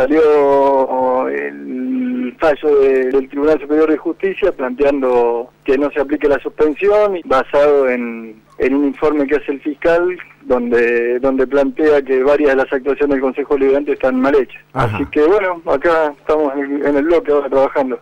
salió el fallo de- del Tribunal Superior de Justicia planteando que no se aplique la suspensión basado en, en un informe que hace el fiscal donde donde plantea que varias de las actuaciones del Consejo Liberante están mal hechas. Ajá. Así que bueno, acá estamos en, en el bloque ahora trabajando.